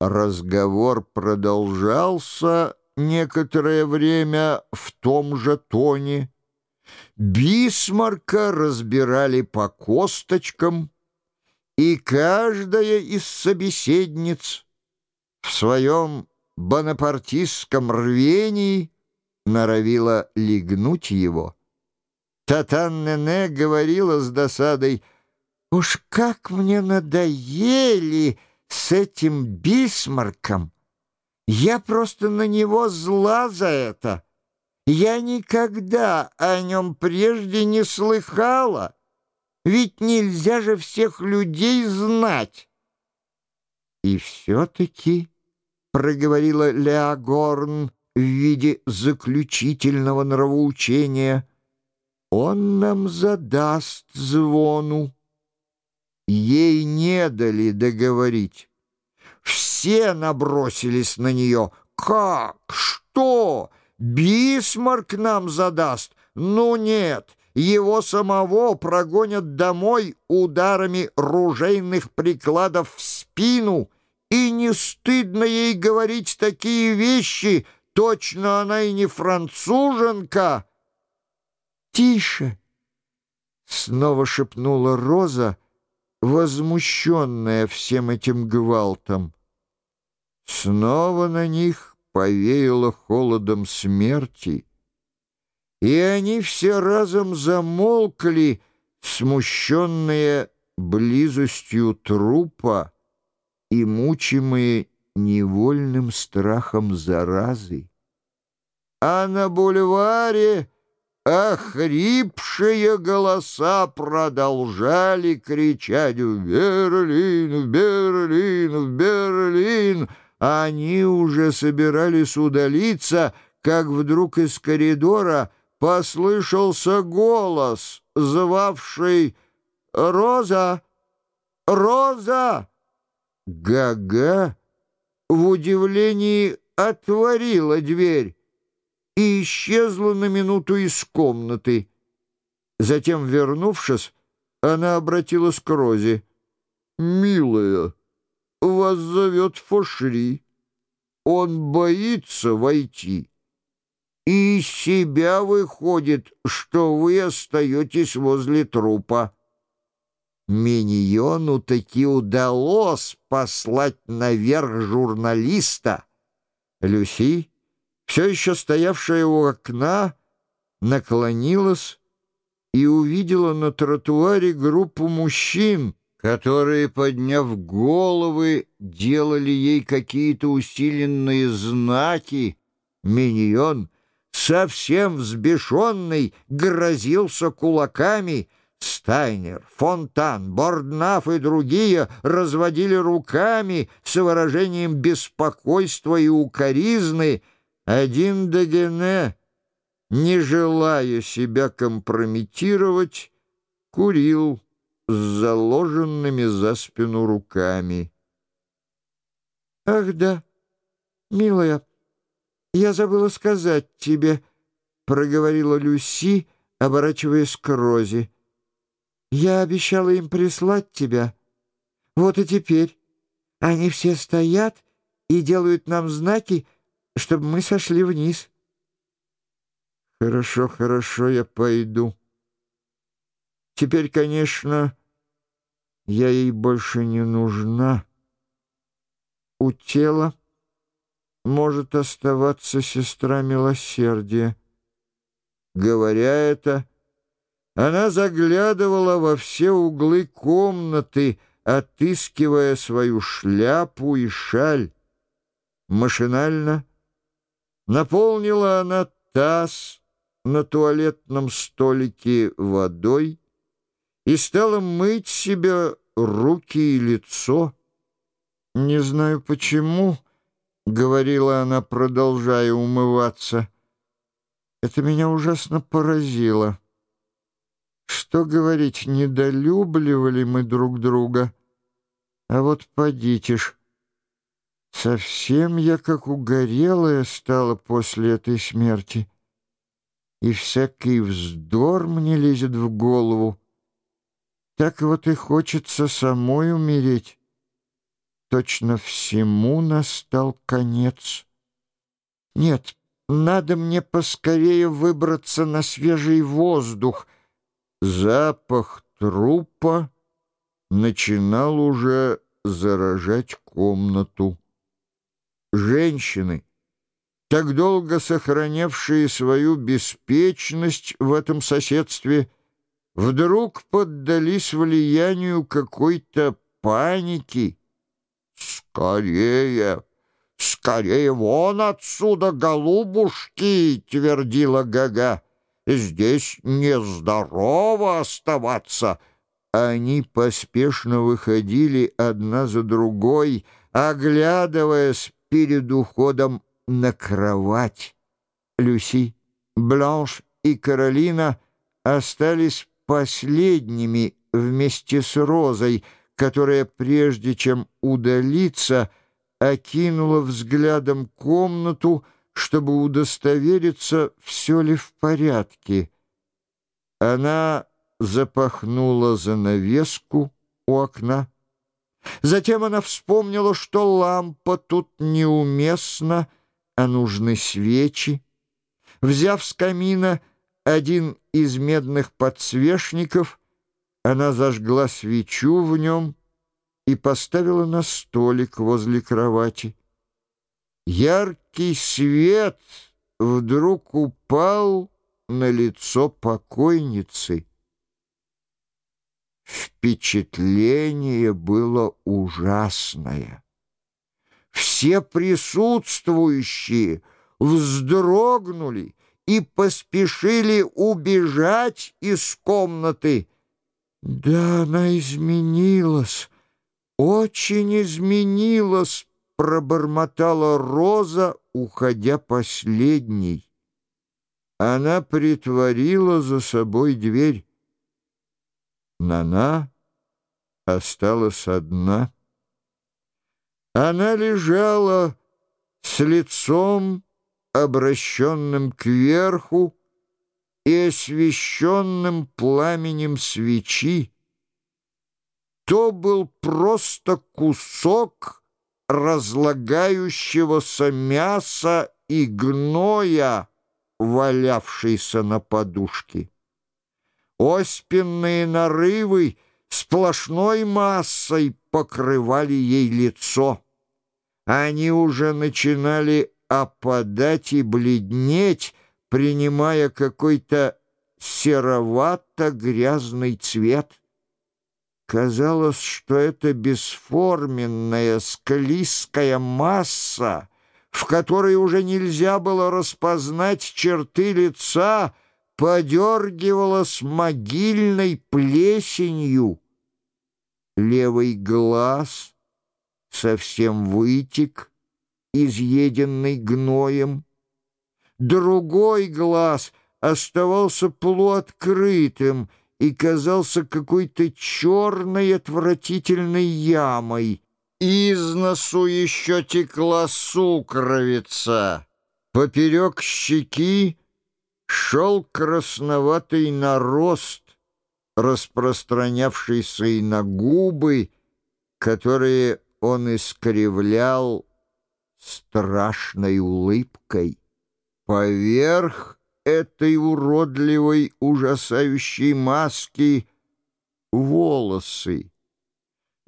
Разговор продолжался некоторое время в том же тоне. Бисмарка разбирали по косточкам, и каждая из собеседниц в своем бонапартистском рвении норовила легнуть его. Татан-Нене говорила с досадой, «Уж как мне надоели с этим Бисмарком! Я просто на него зла за это! Я никогда о нем прежде не слыхала! Ведь нельзя же всех людей знать!» «И все-таки...» — проговорила Леогорн в виде заключительного нравоучения. «Он нам задаст звону». Ей не дали договорить. Все набросились на нее. «Как? Что? Бисмарк нам задаст? Ну нет, его самого прогонят домой ударами ружейных прикладов в спину» и не стыдно ей говорить такие вещи, точно она и не француженка. «Тише!» — снова шепнула Роза, возмущенная всем этим гвалтом. Снова на них повеяло холодом смерти, и они все разом замолкли, смущенные близостью трупа, и мучимые невольным страхом заразы. А на бульваре охрипшие голоса продолжали кричать «В Берлин! В Берлин! В Берлин!» Они уже собирались удалиться, как вдруг из коридора послышался голос, звавший «Роза! Роза!» Гага в удивлении отворила дверь и исчезла на минуту из комнаты. Затем, вернувшись, она обратилась к Розе. «Милая, вас зовет Фошри. Он боится войти. И из себя выходит, что вы остаетесь возле трупа». Миньону таки удалось послать наверх журналиста. Люси, все еще стоявшая у окна, наклонилась и увидела на тротуаре группу мужчин, которые, подняв головы, делали ей какие-то усиленные знаки. Миньон, совсем взбешенный, грозился кулаками — Стайнер, Фонтан, Борднаф и другие разводили руками с выражением беспокойства и укоризны. Один Дегене, не желая себя компрометировать, курил с заложенными за спину руками. «Ах да, милая, я забыла сказать тебе», — проговорила Люси, оборачиваясь к Розе. Я обещала им прислать тебя. Вот и теперь. Они все стоят и делают нам знаки, чтобы мы сошли вниз. Хорошо, хорошо, я пойду. Теперь, конечно, я ей больше не нужна. У тела может оставаться сестра милосердия. Говоря это, она заглядывала во все углы комнаты, отыскивая свою шляпу и шаль. Машинально наполнила она таз на туалетном столике водой и стала мыть себе руки и лицо. «Не знаю почему», — говорила она, продолжая умываться, — «это меня ужасно поразило». Что говорить, недолюбливали мы друг друга. А вот подите ж, совсем я как угорелая стала после этой смерти. И всякий вздор мне лезет в голову. Так вот и хочется самой умереть. точно всему настал конец. Нет, надо мне поскорее выбраться на свежий воздух. Запах трупа начинал уже заражать комнату. Женщины, так долго сохранявшие свою беспечность в этом соседстве, вдруг поддались влиянию какой-то паники. «Скорее! Скорее вон отсюда, голубушки!» — твердила Гага. «Здесь нездорово оставаться!» Они поспешно выходили одна за другой, оглядываясь перед уходом на кровать. Люси, Бланш и Каролина остались последними вместе с Розой, которая, прежде чем удалиться, окинула взглядом комнату, чтобы удостовериться, все ли в порядке. Она запахнула занавеску у окна. Затем она вспомнила, что лампа тут неуместна, а нужны свечи. Взяв с камина один из медных подсвечников, она зажгла свечу в нем и поставила на столик возле кровати. Яркий свет вдруг упал на лицо покойницы. Впечатление было ужасное. Все присутствующие вздрогнули и поспешили убежать из комнаты. «Да, она изменилась, очень изменилась», — пробормотала Роза, уходя последней. Она притворила за собой дверь. Нана осталась одна. Она лежала с лицом, обращенным кверху и освещенным пламенем свечи. То был просто кусок разлагающегося мяса и гноя, валявшийся на подушке. Оспенные нарывы сплошной массой покрывали ей лицо. Они уже начинали опадать и бледнеть, принимая какой-то серовато-грязный цвет. Казалось, что это бесформенная склизкая масса, в которой уже нельзя было распознать черты лица, подергивала с могильной плесенью. Левый глаз совсем вытек, изъеденный гноем. Другой глаз оставался полуоткрытым и казался какой-то черной отвратительной ямой. Из носу еще текла сукровица. Поперек щеки шел красноватый нарост, распространявшийся и на губы, которые он искривлял страшной улыбкой. Поверх этой уродливой, ужасающей маски волосы.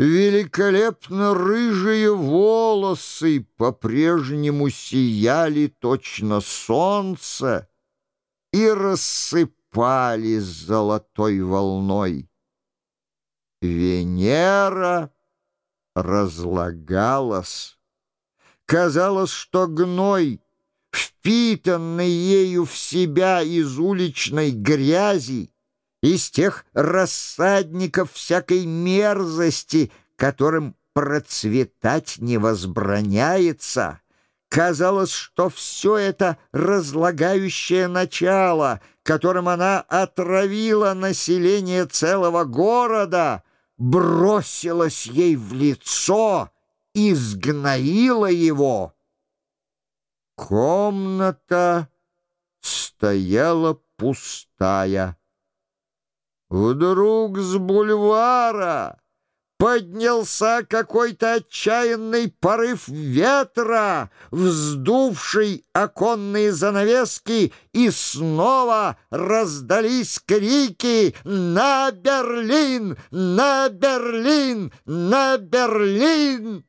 Великолепно рыжие волосы по-прежнему сияли точно солнце, и рассыпались золотой волной. Венера разлагалась. Казалось, что гной, впитанный ею в себя из уличной грязи, из тех рассадников всякой мерзости, которым процветать не возбраняется, Казалось, что все это разлагающее начало, которым она отравила население целого города, бросилось ей в лицо и сгноило его. Комната стояла пустая. Вдруг с бульвара поднялся какой-то отчаянный порыв ветра, вздувший оконные занавески, и снова раздались крики «На Берлин! На Берлин! На Берлин!»